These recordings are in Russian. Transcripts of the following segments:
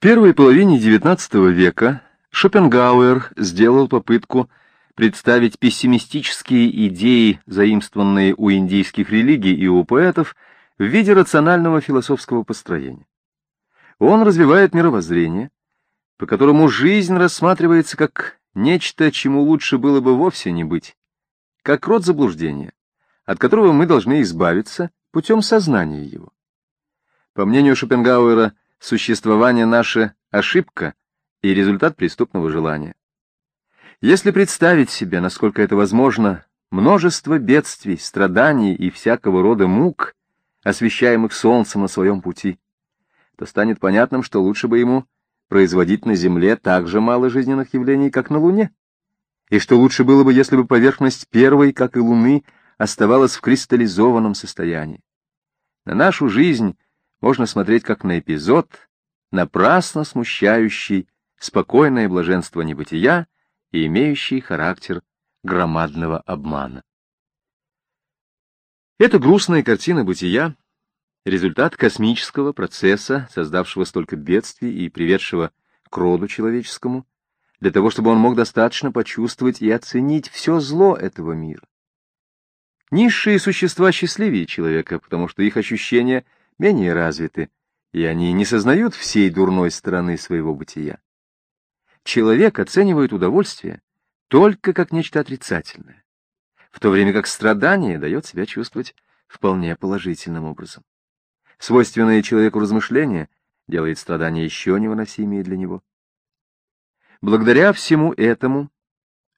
первой половине XIX века Шопенгауэр сделал попытку представить пессимистические идеи, заимствованные у индийских религий и у поэтов, в виде рационального философского построения. Он развивает мировоззрение, по которому жизнь рассматривается как нечто, чему лучше было бы вовсе не быть, как род заблуждения, от которого мы должны избавиться путем сознания его. По мнению Шопенгауэра, существование наше — ошибка и результат преступного желания. Если представить себе, насколько это возможно, множество бедствий, страданий и всякого рода мук, освещаемых солнцем на своем пути, то станет понятным, что лучше бы ему производить на Земле так же мало жизненных явлений, как на Луне, и что лучше было бы, если бы поверхность первой, как и Луны, оставалась в кристаллизованном состоянии. На нашу жизнь можно смотреть как на эпизод, напрасно смущающий спокойное блаженство небытия и имеющий характер громадного обмана. Эта грустная картина бытия — результат космического процесса, создавшего столько бедствий и приведшего к роду человеческому, для того, чтобы он мог достаточно почувствовать и оценить все зло этого мира. Низшие существа счастливее человека, потому что их ощущения менее развиты, и они не сознают всей дурной стороны своего бытия. Человек оценивает удовольствие только как нечто отрицательное, в то время как страдание дает себя чувствовать вполне положительным образом. Свойственное человеку размышление делает страдания еще невыносимее для него. Благодаря всему этому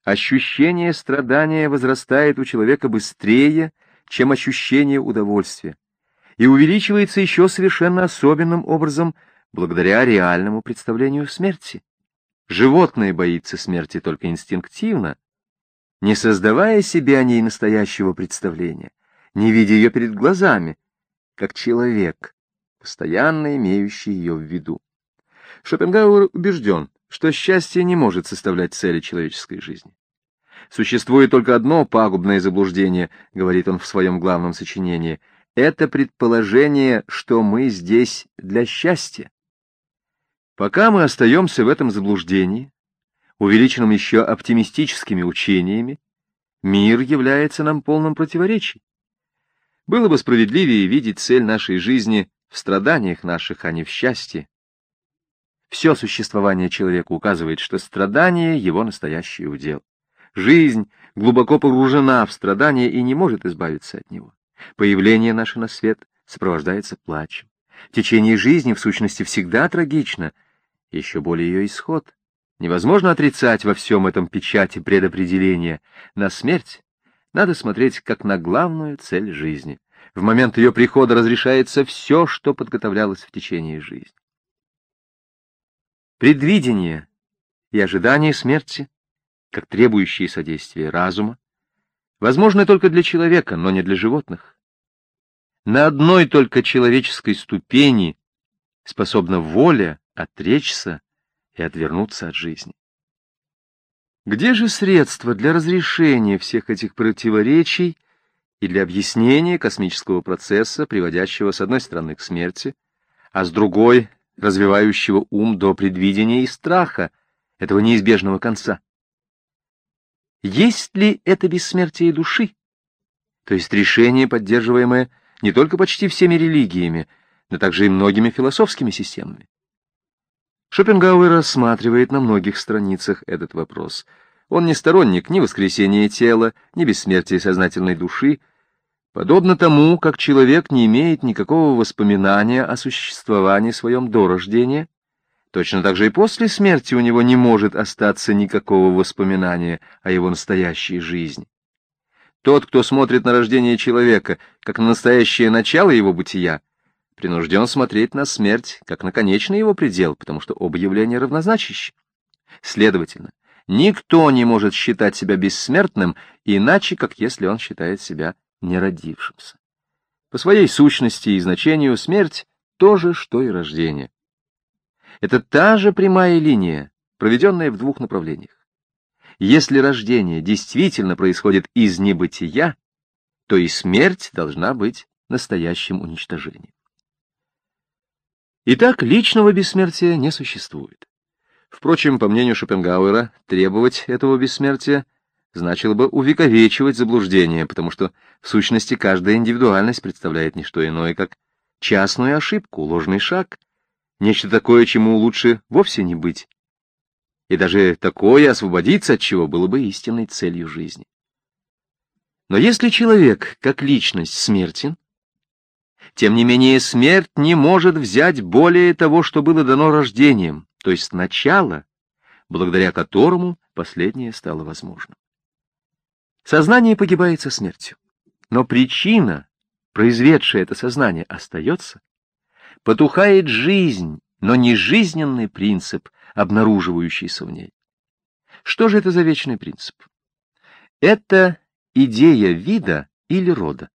ощущение страдания возрастает у человека быстрее, чем ощущение удовольствия, и увеличивается еще совершенно особенным образом благодаря реальному представлению смерти. Животное боится смерти только инстинктивно, не создавая себе о ней настоящего представления, не видя ее перед глазами, как человек, постоянно имеющий ее в виду. Шопенгауэр убежден, что счастье не может составлять цели человеческой жизни. Существует только одно пагубное заблуждение, говорит он в своем главном сочинении, это предположение, что мы здесь для счастья. Пока мы остаемся в этом заблуждении, увеличенном еще оптимистическими учениями, мир является нам полным противоречием. Было бы справедливее видеть цель нашей жизни в страданиях наших, а не в счастье, все существование человека указывает, что страдание — его настоящий удел. Жизнь глубоко погружена в страдание и не может избавиться от него. Появление наше на свет сопровождается плачем. Течение жизни, в сущности, всегда трагично, еще более ее исход. Невозможно отрицать во всем этом печати предопределения. На смерть надо смотреть как на главную цель жизни. В момент ее прихода разрешается все, что подготовлялось в течение жизни. Предвидение и ожидание смерти, как требующие содействия разума, возможны только для человека, но не для животных. На одной только человеческой ступени способна воля отречься и отвернуться от жизни. Где же средства для разрешения всех этих противоречий и для объяснения космического процесса, приводящего с одной стороны к смерти, а с другой развивающего ум до предвидения и страха этого неизбежного конца. Есть ли это бессмертие души? То есть решение, поддерживаемое не только почти всеми религиями, но также и многими философскими системами. Шопенгауэр рассматривает на многих страницах этот вопрос. Он не сторонник ни воскресения тела, ни бессмертия сознательной души, Подобно тому, как человек не имеет никакого воспоминания о существовании своем до рождения, точно так же и после смерти у него не может остаться никакого воспоминания о его настоящей жизни. Тот, кто смотрит на рождение человека как на настоящее начало его бытия, принужден смотреть на смерть как на конечный его предел, потому что оба явления равнозначащи. Следовательно, никто не может считать себя бессмертным иначе, как если он считает себя не родившимся. По своей сущности и значению смерть — то же, что и рождение. Это та же прямая линия, проведенная в двух направлениях. Если рождение действительно происходит из небытия, то и смерть должна быть настоящим уничтожением. Итак, личного бессмертия не существует. Впрочем, по мнению Шопенгауэра, требовать этого бессмертия значило бы увековечивать заблуждение, потому что в сущности каждая индивидуальность представляет не что иное, как частную ошибку, ложный шаг, нечто такое, чему лучше вовсе не быть. И даже такое освободиться от чего было бы истинной целью жизни. Но если человек, как личность, смертен, тем не менее смерть не может взять более того, что было дано рождением, то есть начало, благодаря которому последнее стало возможным. Сознание погибает со смертью, но причина, произведшая это сознание, остается. Потухает жизнь, но не жизненный принцип, обнаруживающийся в ней. Что же это за вечный принцип? Это идея вида или рода.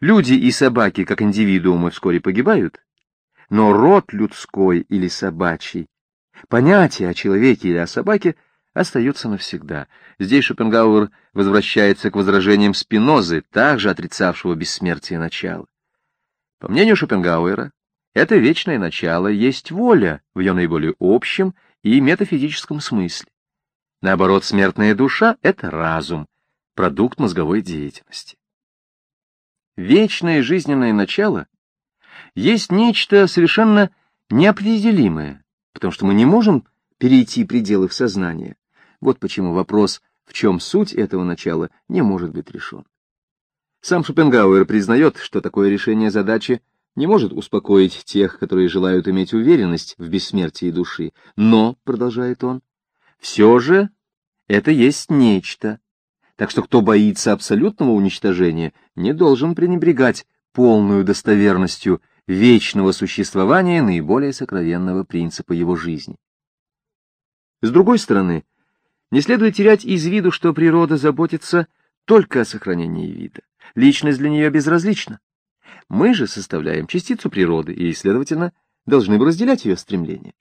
Люди и собаки, как индивидуумы, вскоре погибают, но род людской или собачий, понятие о человеке или о собаке остается навсегда. Здесь Шопенгауэр возвращается к возражениям Спинозы, также отрицавшего бессмертие начала. По мнению Шопенгауэра, это вечное начало есть воля в ее наиболее общем и метафизическом смысле. Наоборот, смертная душа — это разум, продукт мозговой деятельности. Вечное жизненное начало есть нечто совершенно неопределимое, потому что мы не можем перейти пределы в сознание. Вот почему вопрос, в чем суть этого начала, не может быть решен. Сам Шопенгауэр признает, что такое решение задачи не может успокоить тех, которые желают иметь уверенность в бессмертии души, но, продолжает он, все же это есть нечто, так что кто боится абсолютного уничтожения, не должен пренебрегать полную достоверностью вечного существования наиболее сокровенного принципа его жизни. С другой стороны, не следует терять из виду, что природа заботится только о сохранении вида. Личность для нее безразлична. Мы же составляем частицу природы и, следовательно, должны бы разделять ее стремления.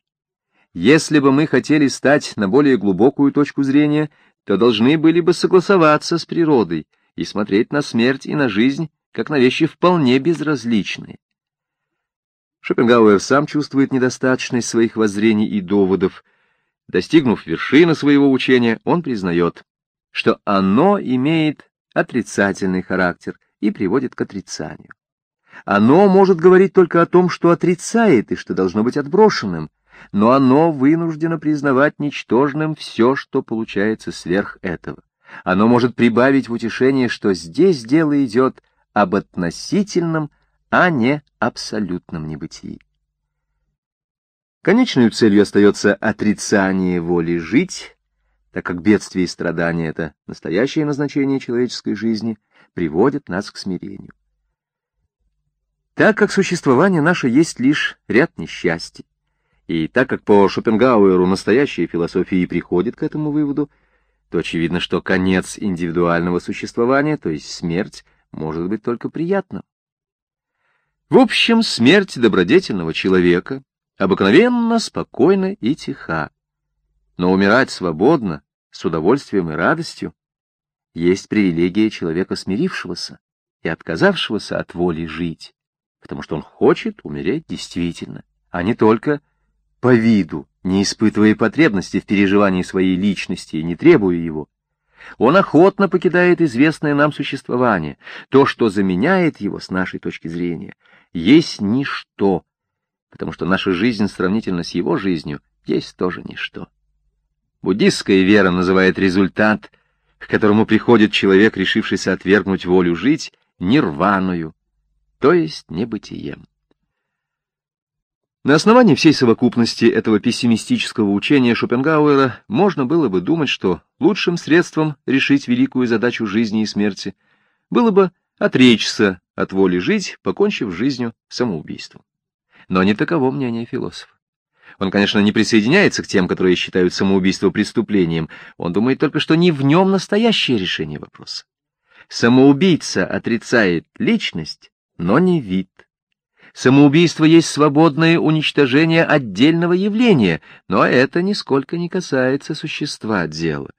Если бы мы хотели стать на более глубокую точку зрения, то должны были бы согласоваться с природой и смотреть на смерть и на жизнь, как на вещи вполне безразличные. Шопенгауэр сам чувствует недостаточность своих воззрений и доводов. Достигнув вершины своего учения, он признает, что оно имеет отрицательный характер и приводит к отрицанию. Оно может говорить только о том, что отрицает и что должно быть отброшенным, но оно вынуждено признавать ничтожным все, что получается сверх этого. Оно может прибавить в утешение, что здесь дело идет об относительном, а не абсолютном небытии. Конечной целью остается отрицание воли жить, так как бедствие и страдания — это настоящее назначение человеческой жизни, приводят нас к смирению. Так как существование наше есть лишь ряд несчастий, и так как по Шопенгауэру настоящая философия и приходит к этому выводу, то очевидно, что конец индивидуального существования, то есть смерть, может быть только приятным. В общем, смерть добродетельного человека обыкновенно, спокойна и тиха. Но умирать свободно, с удовольствием и радостью, есть привилегия человека смирившегося и отказавшегося от воли жить, потому что он хочет умереть действительно, а не только по виду, не испытывая потребности в переживании своей личности и не требуя его. Он охотно покидает известное нам существование. То, что заменяет его с нашей точки зрения, есть ничто, потому что наша жизнь сравнительно с его жизнью есть тоже ничто. Буддистская вера называет результат, к которому приходит человек, решившийся отвергнуть волю жить, нирваную, то есть небытием. На основании всей совокупности этого пессимистического учения Шопенгауэра можно было бы думать, что лучшим средством решить великую задачу жизни и смерти было бы отречься от воли жить, покончив жизнью самоубийством. Но не таково мнение философа. Он, конечно, не присоединяется к тем, которые считают самоубийство преступлением. Он думает только, что не в нем настоящее решение вопроса. Самоубийца отрицает личность, но не вид. Самоубийство есть свободное уничтожение отдельного явления, но это нисколько не касается существа дела.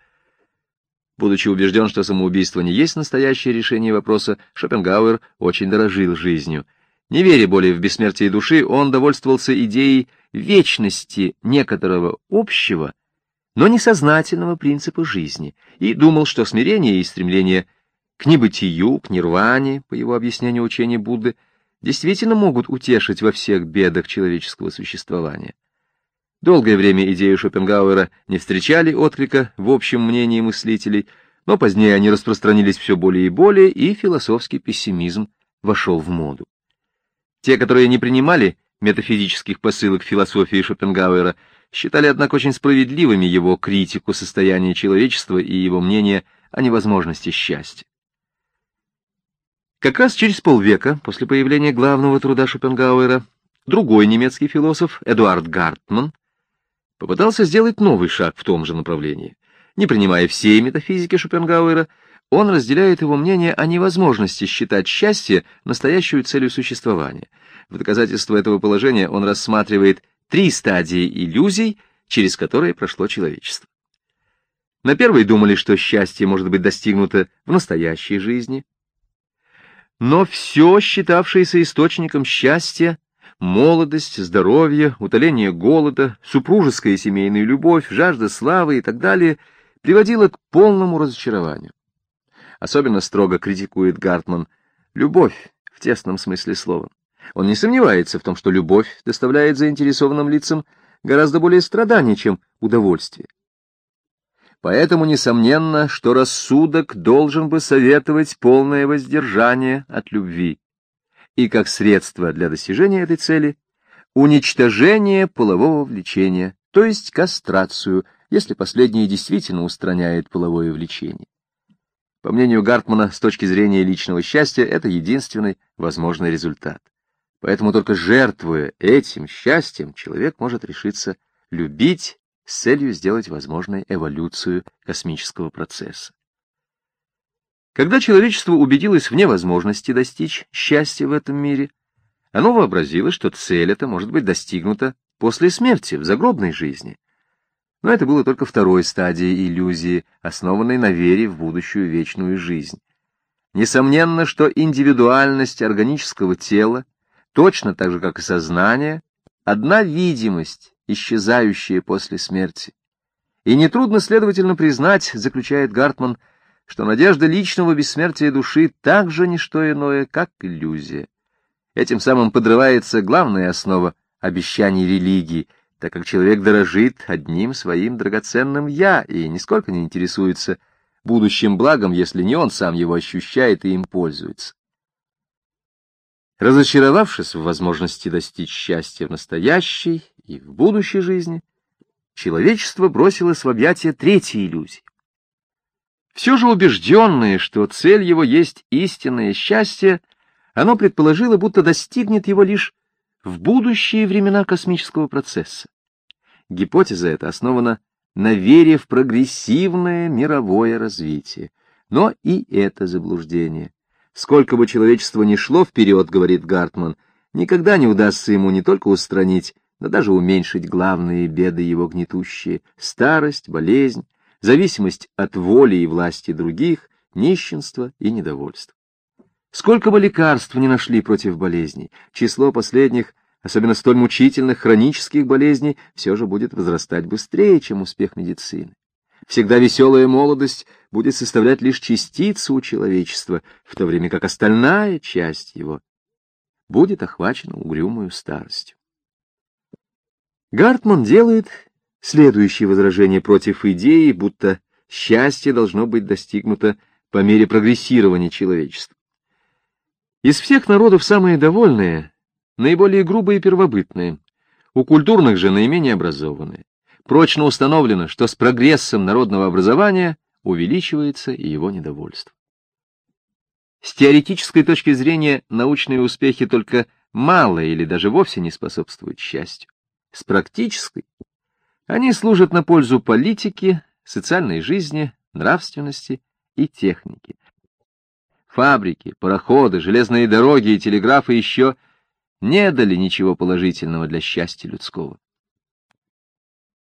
Будучи убежден, что самоубийство не есть настоящее решение вопроса, Шопенгауэр очень дорожил жизнью. Не веря более в бессмертие души, он довольствовался идеей вечности некоторого общего, но несознательного принципа жизни, и думал, что смирение и стремление к небытию, к нирване, по его объяснению учения Будды, действительно могут утешить во всех бедах человеческого существования. Долгое время идеи Шопенгауэра не встречали отклика в общем мнении мыслителей, но позднее они распространились все более и более, и философский пессимизм вошел в моду. Те, которые не принимали метафизических посылок философии Шопенгауэра, считали, однако, очень справедливыми его критику состояния человечества и его мнение о невозможности счастья. Как раз через полвека после появления главного труда Шопенгауэра другой немецкий философ Эдуард Гартман попытался сделать новый шаг в том же направлении. Не принимая всей метафизики Шопенгауэра, он разделяет его мнение о невозможности считать счастье настоящую целью существования. В доказательство этого положения он рассматривает три стадии иллюзий, через которые прошло человечество. На первой думали, что счастье может быть достигнуто в настоящей жизни. Но все, считавшееся источником счастья, молодость, здоровье, утоление голода, супружеская и семейная любовь, жажда славы и так далее, приводило к полному разочарованию. Особенно строго критикует Гартман любовь в тесном смысле слова. Он не сомневается в том, что любовь доставляет заинтересованным лицам гораздо более страданий, чем удовольствие. Поэтому несомненно, что рассудок должен бы советовать полное воздержание от любви и как средство для достижения этой цели уничтожение полового влечения, то есть кастрацию, если последнее действительно устраняет половое влечение. По мнению Гартмана, с точки зрения личного счастья, это единственный возможный результат. Поэтому только жертвуя этим счастьем, человек может решиться любить с целью сделать возможной эволюцию космического процесса. Когда человечество убедилось в невозможности достичь счастья в этом мире, оно вообразило, что цель эта может быть достигнута после смерти, в загробной жизни. Но это было только второй стадией иллюзии, основанной на вере в будущую вечную жизнь. Несомненно, что индивидуальность органического тела, точно так же, как и сознание, одна видимость, исчезающая после смерти. И нетрудно, следовательно, признать, заключает Гартман, что надежда личного бессмертия души также не что иное, как иллюзия. Этим самым подрывается главная основа обещаний религии, так как человек дорожит одним своим драгоценным «я» и нисколько не интересуется будущим благом, если не он сам его ощущает и им пользуется. Разочаровавшись в возможности достичь счастья в настоящей и в будущей жизни, человечество бросилось в объятия третьей иллюзии все же убежденное, что цель его есть истинное счастье, оно предположило, будто достигнет его лишь в будущие времена космического процесса. Гипотеза эта основана на вере в прогрессивное мировое развитие. Но и это заблуждение. Сколько бы человечество ни шло вперед, говорит Гартман, никогда не удастся ему не только устранить, но даже уменьшить главные беды его гнетущие — старость, болезнь, зависимость от воли и власти других, нищенство и недовольство. Сколько бы лекарств не нашли против болезней, число последних, особенно столь мучительных хронических болезней, все же будет возрастать быстрее, чем успех медицины. Всегда веселая молодость будет составлять лишь частицу человечества, в то время как остальная часть его будет охвачена угрюмую старостью. Гартман делает Следующее возражение против идеи, будто счастье должно быть достигнуто по мере прогрессирования человечества. Из всех народов самые довольные, наиболее грубые и первобытные, у культурных же наименее образованные. Прочно установлено, что с прогрессом народного образования увеличивается и его недовольство. С теоретической точки зрения научные успехи только мало или даже вовсе не способствуют счастью. С практической они служат на пользу политики, социальной жизни, нравственности и техники. Фабрики, пароходы, железные дороги и телеграфы еще не дали ничего положительного для счастья людского.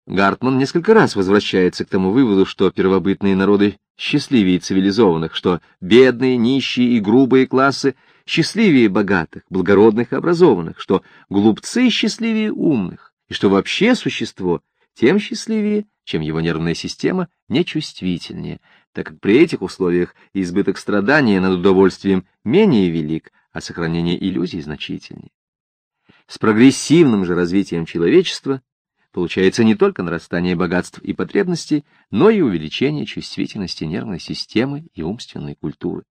Гартман несколько раз возвращается к тому выводу, что первобытные народы счастливее цивилизованных, что бедные, нищие и грубые классы счастливее богатых, благородных и образованных, что глупцы счастливее умных, и что вообще существо тем счастливее, чем его нервная система нечувствительнее, так как при этих условиях избыток страдания над удовольствием менее велик, а сохранение иллюзий значительнее. С прогрессивным же развитием человечества получается не только нарастание богатств и потребностей, но и увеличение чувствительности нервной системы и умственной культуры.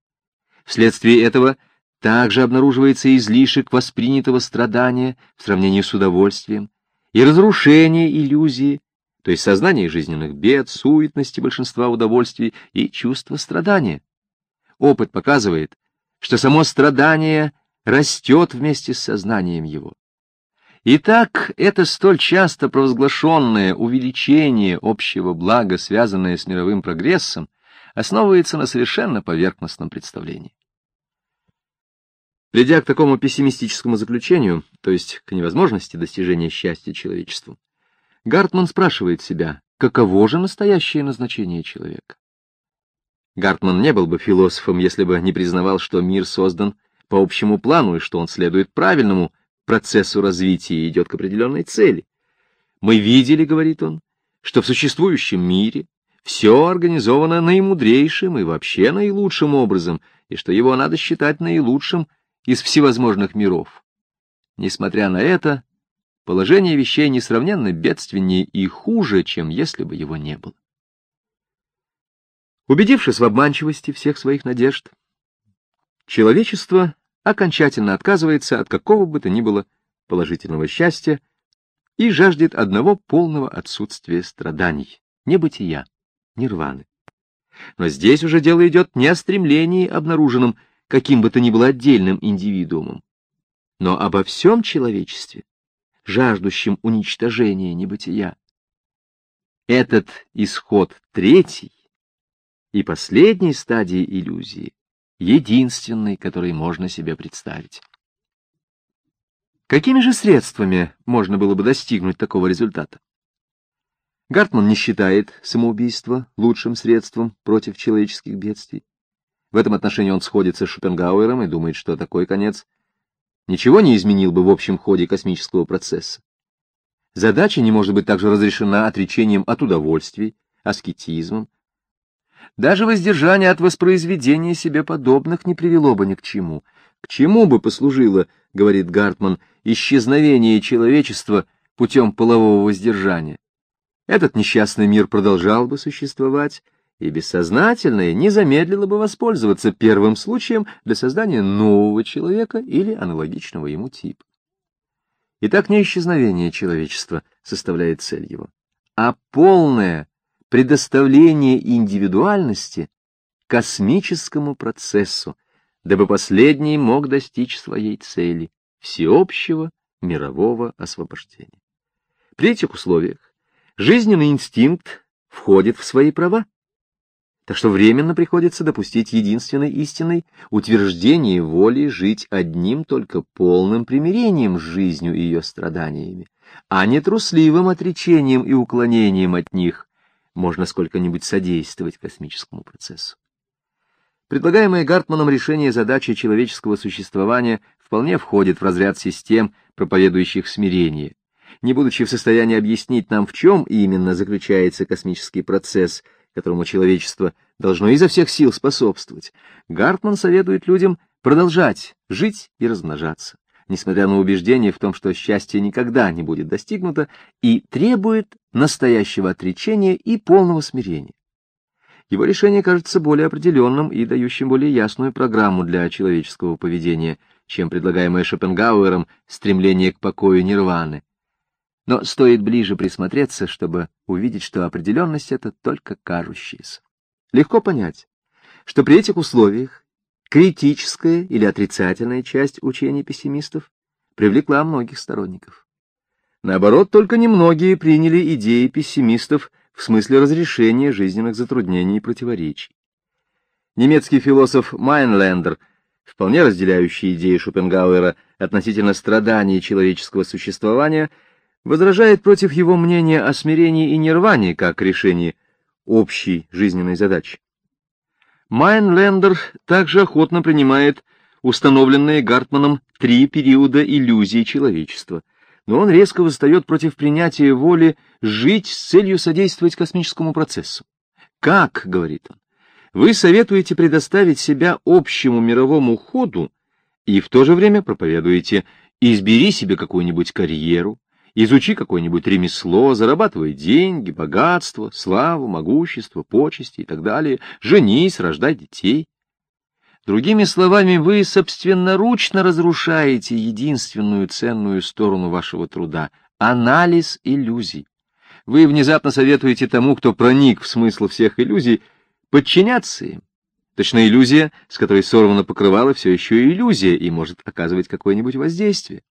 Вследствие этого также обнаруживается излишек воспринятого страдания в сравнении с удовольствием и разрушение иллюзии, то есть сознание жизненных бед, суетности большинства удовольствий и чувство страдания. Опыт показывает, что само страдание растет вместе с сознанием его. Итак, это столь часто провозглашенное увеличение общего блага, связанное с мировым прогрессом, основывается на совершенно поверхностном представлении. Придя к такому пессимистическому заключению, то есть к невозможности достижения счастья человечеству, Гартман спрашивает себя, каково же настоящее назначение человека? Гартман не был бы философом, если бы не признавал, что мир создан по общему плану и что он следует правильному процессу развития и идет к определенной цели. Мы видели, говорит он, что в существующем мире все организовано наимудрейшим и вообще наилучшим образом, и что его надо считать наилучшим из всевозможных миров. Несмотря на это, положение вещей несравненно бедственнее и хуже, чем если бы его не было. Убедившись в обманчивости всех своих надежд, человечество окончательно отказывается от какого бы то ни было положительного счастья и жаждет одного полного отсутствия страданий, небытия, нирваны. Но здесь уже дело идет не о стремлении, обнаруженном каким бы то ни было отдельным индивидуумом, но обо всем человечестве, жаждущем уничтожения небытия. Этот исход третий и последней стадии иллюзии единственный, который можно себе представить. Какими же средствами можно было бы достигнуть такого результата? Гартман не считает самоубийство лучшим средством против человеческих бедствий. В этом отношении он сходится с Шопенгауэром и думает, что такой конец ничего не изменил бы в общем ходе космического процесса. Задача не может быть также разрешена отречением от удовольствий, аскетизмом, даже воздержание от воспроизведения себе подобных не привело бы ни к чему. К чему бы послужило, говорит Гартман, исчезновение человечества путем полового воздержания? Этот несчастный мир продолжал бы существовать, и бессознательное не замедлило бы воспользоваться первым случаем для создания нового человека или аналогичного ему типа. Итак, не исчезновение человечества составляет цель его, а полное предоставление индивидуальности космическому процессу, дабы последний мог достичь своей цели — всеобщего мирового освобождения. При этих условиях жизненный инстинкт входит в свои права, так что временно приходится допустить единственной истиной утверждение воли жить одним только полным примирением с жизнью и ее страданиями, а не трусливым отречением и уклонением от них, можно сколько-нибудь содействовать космическому процессу. Предлагаемое Гартманом решение задачи человеческого существования вполне входит в разряд систем, проповедующих смирение. Не будучи в состоянии объяснить нам, в чем именно заключается космический процесс, которому человечество должно изо всех сил способствовать, Гартман советует людям продолжать жить и размножаться несмотря на убеждение в том, что счастье никогда не будет достигнуто, и требует настоящего отречения и полного смирения. Его решение кажется более определенным и дающим более ясную программу для человеческого поведения, чем предлагаемое Шопенгауэром стремление к покою нирваны. Но стоит ближе присмотреться, чтобы увидеть, что определенность — это только кажущаяся. Легко понять, что при этих условиях критическая или отрицательная часть учений пессимистов привлекла многих сторонников. Наоборот, только немногие приняли идеи пессимистов в смысле разрешения жизненных затруднений и противоречий. Немецкий философ Майнлендер, вполне разделяющий идеи Шопенгауэра относительно страданий человеческого существования, возражает против его мнения о смирении и нирване как решении общей жизненной задачи. Майнлендер также охотно принимает установленные Гартманом три периода иллюзии человечества. Но он резко восстает против принятия воли жить с целью содействовать космическому процессу. Как, говорит он, вы советуете предоставить себя общему мировому ходу и в то же время проповедуете «избери себе какую-нибудь карьеру, изучи какое-нибудь ремесло, зарабатывай деньги, богатство, славу, могущество, почести и так далее, женись, рождай детей». Другими словами, вы собственноручно разрушаете единственную ценную сторону вашего труда — анализ иллюзий. Вы внезапно советуете тому, кто проник в смысл всех иллюзий, подчиняться им. Точно иллюзия, с которой сорвано покрывало, все еще иллюзия и может оказывать какое-нибудь воздействие.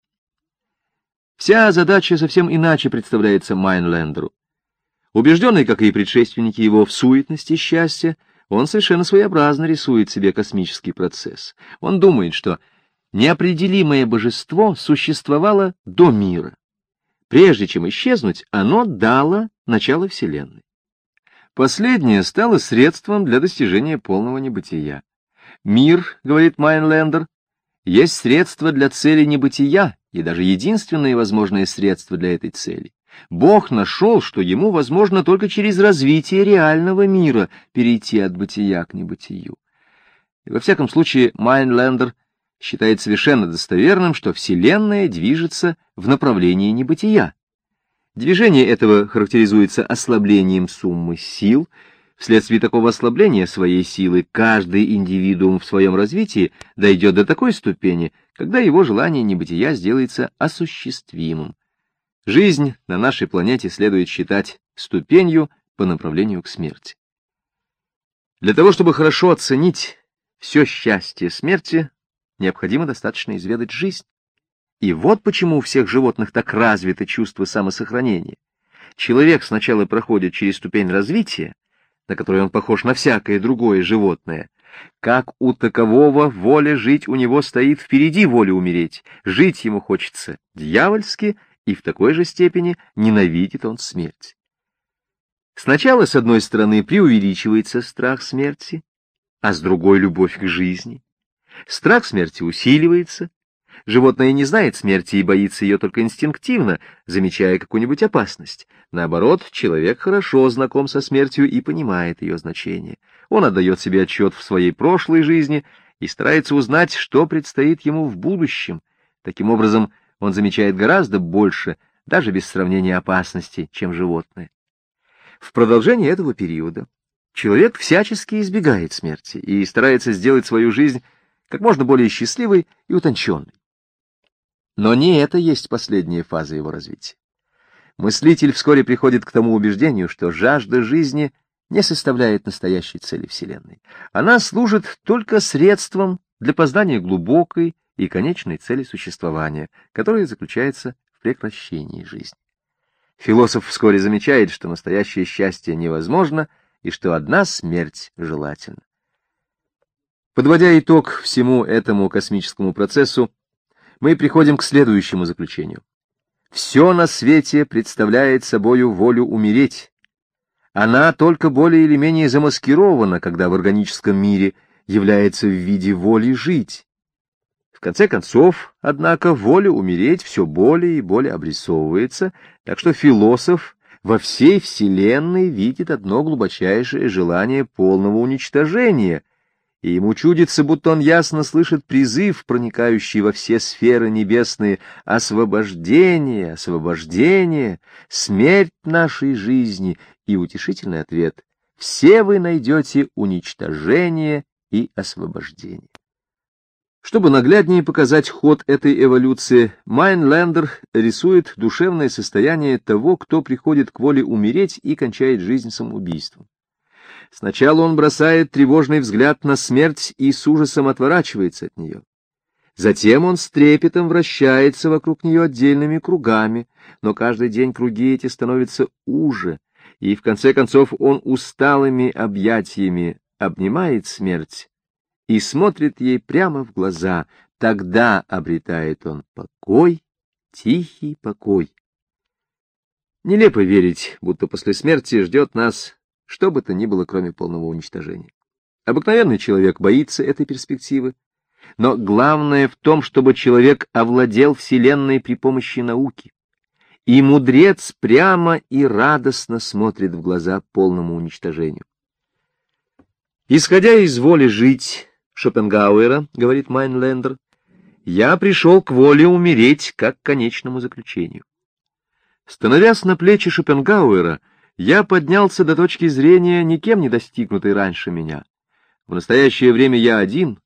Вся задача совсем иначе представляется Майнлендеру. Убежденный, как и предшественники его, в суетности счастья, он совершенно своеобразно рисует себе космический процесс. Он думает, что неопределимое божество существовало до мира. Прежде чем исчезнуть, оно дало начало Вселенной. Последнее стало средством для достижения полного небытия. Мир, говорит Майнлендер, есть средство для цели небытия и даже единственное возможное средство для этой цели. Бог нашел, что ему возможно только через развитие реального мира перейти от бытия к небытию. И во всяком случае, Майнлендер считает совершенно достоверным, что Вселенная движется в направлении небытия. Движение этого характеризуется ослаблением суммы сил. Вследствие такого ослабления своей силы каждый индивидуум в своем развитии дойдет до такой ступени, когда его желание небытия сделается осуществимым. Жизнь на нашей планете следует считать ступенью по направлению к смерти. Для того, чтобы хорошо оценить все счастье смерти, необходимо достаточно изведать жизнь. И вот почему у всех животных так развито чувство самосохранения. Человек сначала проходит через ступень развития, на которой он похож на всякое другое животное. Как у такового воля жить у него стоит впереди воли умереть. Жить ему хочется дьявольски, и в такой же степени ненавидит он смерть. Сначала, с одной стороны, преувеличивается страх смерти, а с другой — любовь к жизни. Страх смерти усиливается, Животное не знает смерти и боится ее только инстинктивно, замечая какую-нибудь опасность. Наоборот, человек хорошо знаком со смертью и понимает ее значение. Он отдает себе отчет в своей прошлой жизни и старается узнать, что предстоит ему в будущем. Таким образом, он замечает гораздо больше, даже без сравнения опасностей, чем животное. В продолжении этого периода человек всячески избегает смерти и старается сделать свою жизнь как можно более счастливой и утонченной. Но не это есть последняя фаза его развития. Мыслитель вскоре приходит к тому убеждению, что жажда жизни не составляет настоящей цели Вселенной. Она служит только средством для познания глубокой и конечной цели существования, которая заключается в прекращении жизни. Философ вскоре замечает, что настоящее счастье невозможно и что одна смерть желательна. Подводя итог всему этому космическому процессу, мы приходим к следующему заключению. Все на свете представляет собою волю умереть. Она только более или менее замаскирована, когда в органическом мире является в виде воли жить. В конце концов, однако, воля умереть все более и более обрисовывается, так что философ во всей Вселенной видит одно глубочайшее желание полного уничтожения, и ему чудится, будто он ясно слышит призыв, проникающий во все сферы небесные, освобождение, освобождение, смерть нашей жизни, и утешительный ответ — все вы найдете уничтожение и освобождение. Чтобы нагляднее показать ход этой эволюции, Майнлендер рисует душевное состояние того, кто приходит к воле умереть и кончает жизнь самоубийством. Сначала он бросает тревожный взгляд на смерть и с ужасом отворачивается от нее. Затем он с трепетом вращается вокруг нее отдельными кругами, но каждый день круги эти становятся уже, и в конце концов он усталыми объятиями обнимает смерть и смотрит ей прямо в глаза. Тогда обретает он покой, тихий покой. Нелепо верить, будто после смерти ждет нас что бы то ни было, кроме полного уничтожения. Обыкновенный человек боится этой перспективы, но главное в том, чтобы человек овладел Вселенной при помощи науки. И мудрец прямо и радостно смотрит в глаза полному уничтожению. Исходя из воли жить Шопенгауэра, говорит Майнлендер, я пришел к воле умереть как к конечному заключению. Становясь на плечи Шопенгауэра, я поднялся до точки зрения, никем не достигнутой раньше меня. В настоящее время я один,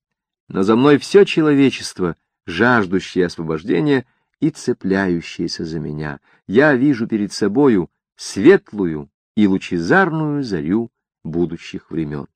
но за мной все человечество, жаждущее освобождения и цепляющееся за меня. Я вижу перед собою светлую и лучезарную зарю будущих времен.